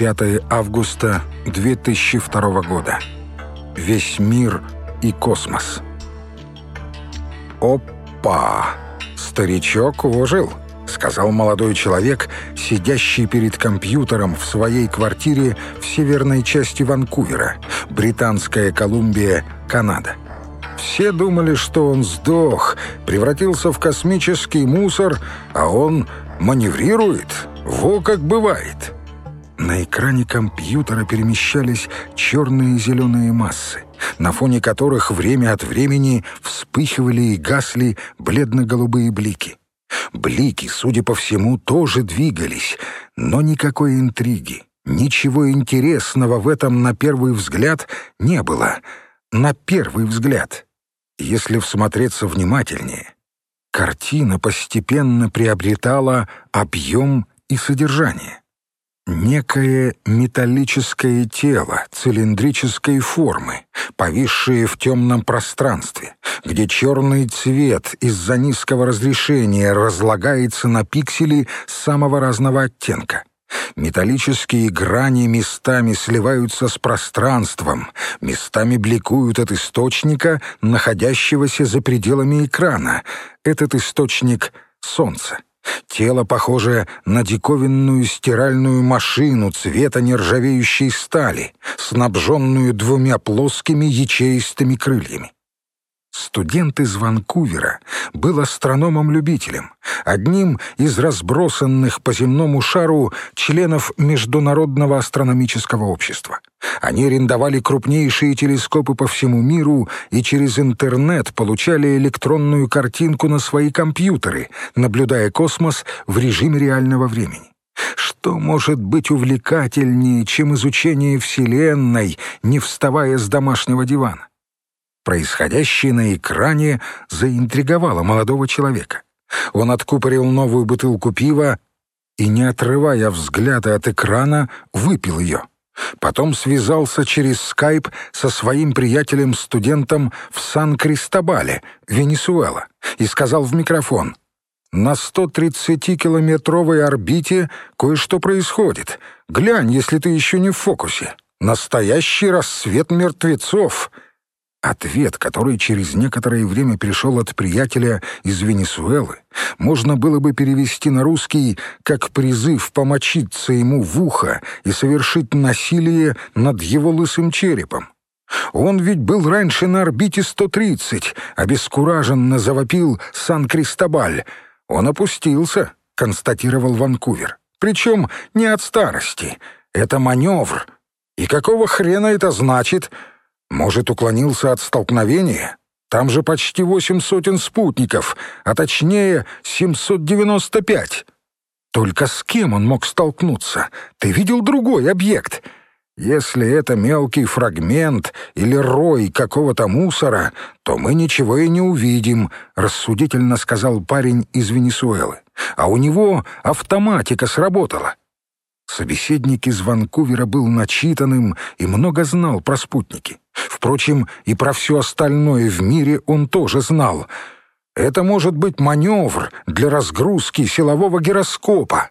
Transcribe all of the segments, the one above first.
25 августа 2002 года. Весь мир и космос. Опа! Старичок ожил, сказал молодой человек, сидящий перед компьютером в своей квартире в северной части Ванкувера, Британская Колумбия, Канада. Все думали, что он сдох, превратился в космический мусор, а он маневрирует. Во как бывает. На экране компьютера перемещались черные и зеленые массы, на фоне которых время от времени вспыхивали и гасли бледно-голубые блики. Блики, судя по всему, тоже двигались, но никакой интриги, ничего интересного в этом на первый взгляд не было. На первый взгляд. Если всмотреться внимательнее, картина постепенно приобретала объем и содержание. Некое металлическое тело цилиндрической формы, повисшее в темном пространстве, где черный цвет из-за низкого разрешения разлагается на пиксели самого разного оттенка. Металлические грани местами сливаются с пространством, местами бликуют от источника, находящегося за пределами экрана. Этот источник — Солнце. Тело похоже на диковинную стиральную машину цвета нержавеющей стали, снабженную двумя плоскими ячеистыми крыльями. Студент из Ванкувера был астрономом-любителем, одним из разбросанных по земному шару членов Международного астрономического общества. Они арендовали крупнейшие телескопы по всему миру и через интернет получали электронную картинку на свои компьютеры, наблюдая космос в режиме реального времени. Что может быть увлекательнее, чем изучение Вселенной, не вставая с домашнего дивана? Происходящее на экране заинтриговало молодого человека. Он откупорил новую бутылку пива и, не отрывая взгляда от экрана, выпил ее. Потом связался через скайп со своим приятелем-студентом в Сан-Кристобале, Венесуэла, и сказал в микрофон «На 130-километровой орбите кое-что происходит. Глянь, если ты еще не в фокусе. Настоящий рассвет мертвецов». Ответ, который через некоторое время пришел от приятеля из Венесуэлы, можно было бы перевести на русский как призыв помочиться ему в ухо и совершить насилие над его лысым черепом. Он ведь был раньше на орбите 130, обескураженно завопил Сан-Кристобаль. Он опустился, констатировал Ванкувер. Причем не от старости. Это маневр. И какого хрена это значит — может, уклонился от столкновения? Там же почти восемь сотен спутников, а точнее 795. Только с кем он мог столкнуться? Ты видел другой объект? Если это мелкий фрагмент или рой какого-то мусора, то мы ничего и не увидим, рассудительно сказал парень из Венесуэлы. А у него автоматика сработала. Собеседник из Ванкувера был начитанным и много знал про спутники. Впрочем, и про все остальное в мире он тоже знал. Это может быть маневр для разгрузки силового гироскопа.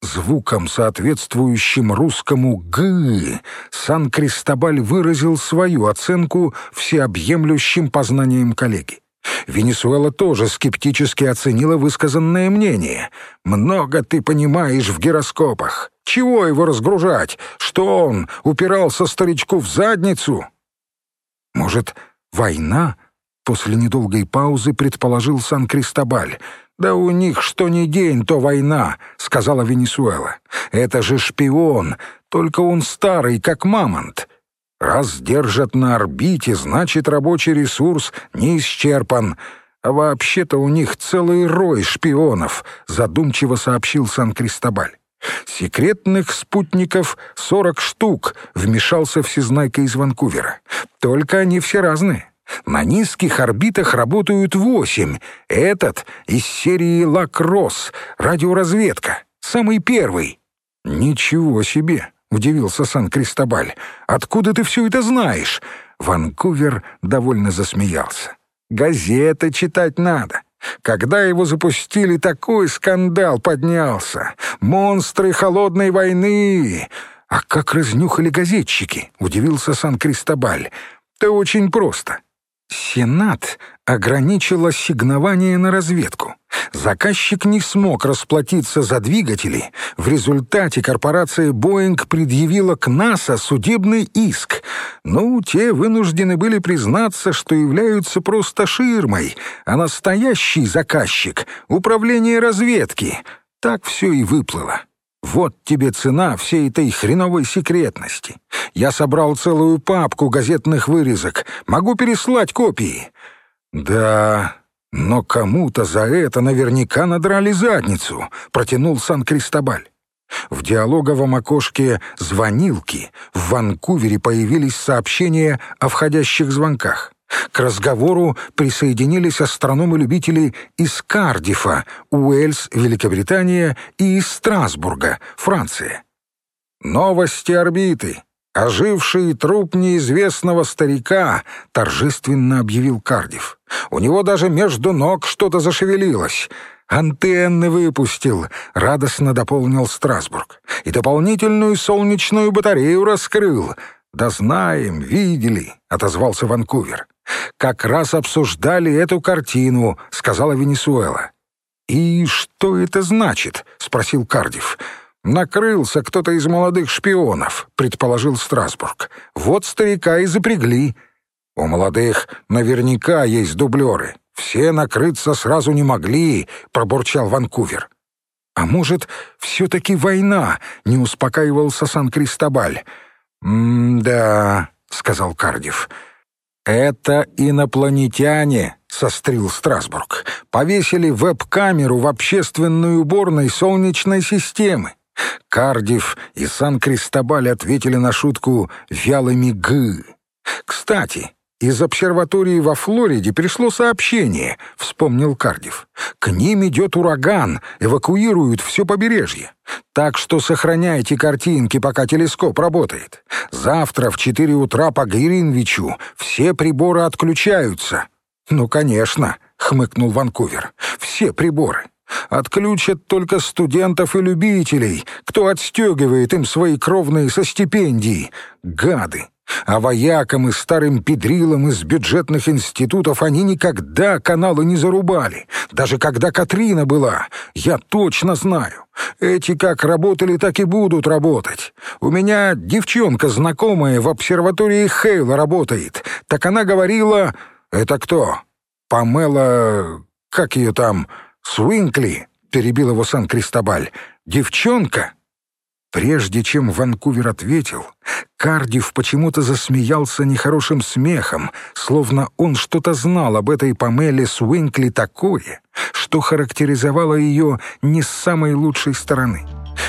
Звуком, соответствующим русскому «г», Сан-Кристобаль выразил свою оценку всеобъемлющим познанием коллеги. Венесуэла тоже скептически оценила высказанное мнение. «Много ты понимаешь в гироскопах. Чего его разгружать? Что он, упирался старичку в задницу?» «Может, война?» — после недолгой паузы предположил Сан-Кристобаль. «Да у них что ни день, то война», — сказала Венесуэла. «Это же шпион, только он старый, как мамонт. Раз держат на орбите, значит, рабочий ресурс не исчерпан. А вообще-то у них целый рой шпионов, задумчиво сообщил Сан-Кристобаль. Секретных спутников сорок штук, вмешался всезнайка из Ванкувера. Только они все разные. На низких орбитах работают восемь. Этот из серии «Лакросс», радиоразведка, самый первый. Ничего себе! — удивился Сан-Кристобаль. «Откуда ты все это знаешь?» Ванкувер довольно засмеялся. «Газеты читать надо. Когда его запустили, такой скандал поднялся. Монстры холодной войны. «А как разнюхали газетчики?» — удивился Сан-Кристобаль. «Да очень просто. Сенат ограничил ассигнование на разведку. Заказчик не смог расплатиться за двигатели. В результате корпорация «Боинг» предъявила к НАСА судебный иск. Ну, те вынуждены были признаться, что являются просто ширмой, а настоящий заказчик — управление разведки. Так все и выплыло. Вот тебе цена всей этой хреновой секретности. Я собрал целую папку газетных вырезок. Могу переслать копии. Да, но кому-то за это наверняка надрали задницу, протянул Сан-Кристобаль. В диалоговом окошке «Звонилки» в Ванкувере появились сообщения о входящих звонках. К разговору присоединились астрономы-любители из Кардифа, Уэльс, Великобритания и из Страсбурга, Франция. «Новости орбиты. Оживший труп неизвестного старика», — торжественно объявил Кардиф. «У него даже между ног что-то зашевелилось». «Антенны выпустил», — радостно дополнил Страсбург. «И дополнительную солнечную батарею раскрыл». «Да знаем, видели», — отозвался Ванкувер. «Как раз обсуждали эту картину», — сказала Венесуэла. «И что это значит?» — спросил Кардив. «Накрылся кто-то из молодых шпионов», — предположил Страсбург. «Вот старика и запрягли». «У молодых наверняка есть дублеры. Все накрыться сразу не могли», — пробурчал Ванкувер. «А может, все-таки война?» — не успокаивался Сан-Кристобаль. «М-да», — сказал Кардив. «Это инопланетяне», — сострил Страсбург. «Повесили веб-камеру в общественную уборной Солнечной системы. Кардив и Сан-Кристобаль ответили на шутку вялыми «г». «Кстати, из обсерватории во Флориде пришло сообщение», — вспомнил Кардив. «К ним идет ураган, эвакуируют все побережье. Так что сохраняйте картинки, пока телескоп работает. Завтра в четыре утра по Гринвичу все приборы отключаются». «Ну, конечно», — хмыкнул Ванкувер. «Все приборы. Отключат только студентов и любителей, кто отстегивает им свои кровные со стипендий. Гады! А воякам и старым педрилам из бюджетных институтов они никогда каналы не зарубали. Даже когда Катрина была, я точно знаю. Эти как работали, так и будут работать. У меня девчонка знакомая в обсерватории Хейла работает. Так она говорила... Это кто? Памела... Как ее там... «Суинкли!» — перебил его Сан-Кристобаль. «Девчонка!» Прежде чем Ванкувер ответил, Кардив почему-то засмеялся нехорошим смехом, словно он что-то знал об этой Памеле Суинкли такое, что характеризовало ее не с самой лучшей стороны.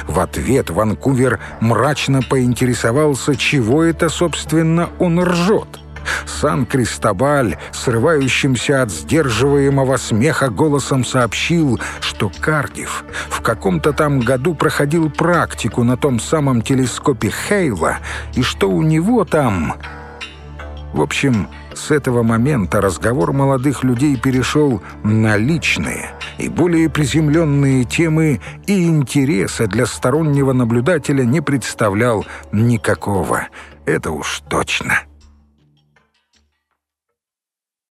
В ответ Ванкувер мрачно поинтересовался, чего это, собственно, он ржет. Сан-Кристобаль, срывающимся от сдерживаемого смеха голосом сообщил, что Кардив в каком-то там году проходил практику на том самом телескопе Хейла, и что у него там... В общем, с этого момента разговор молодых людей перешел на личные и более приземленные темы, и интереса для стороннего наблюдателя не представлял никакого. Это уж точно.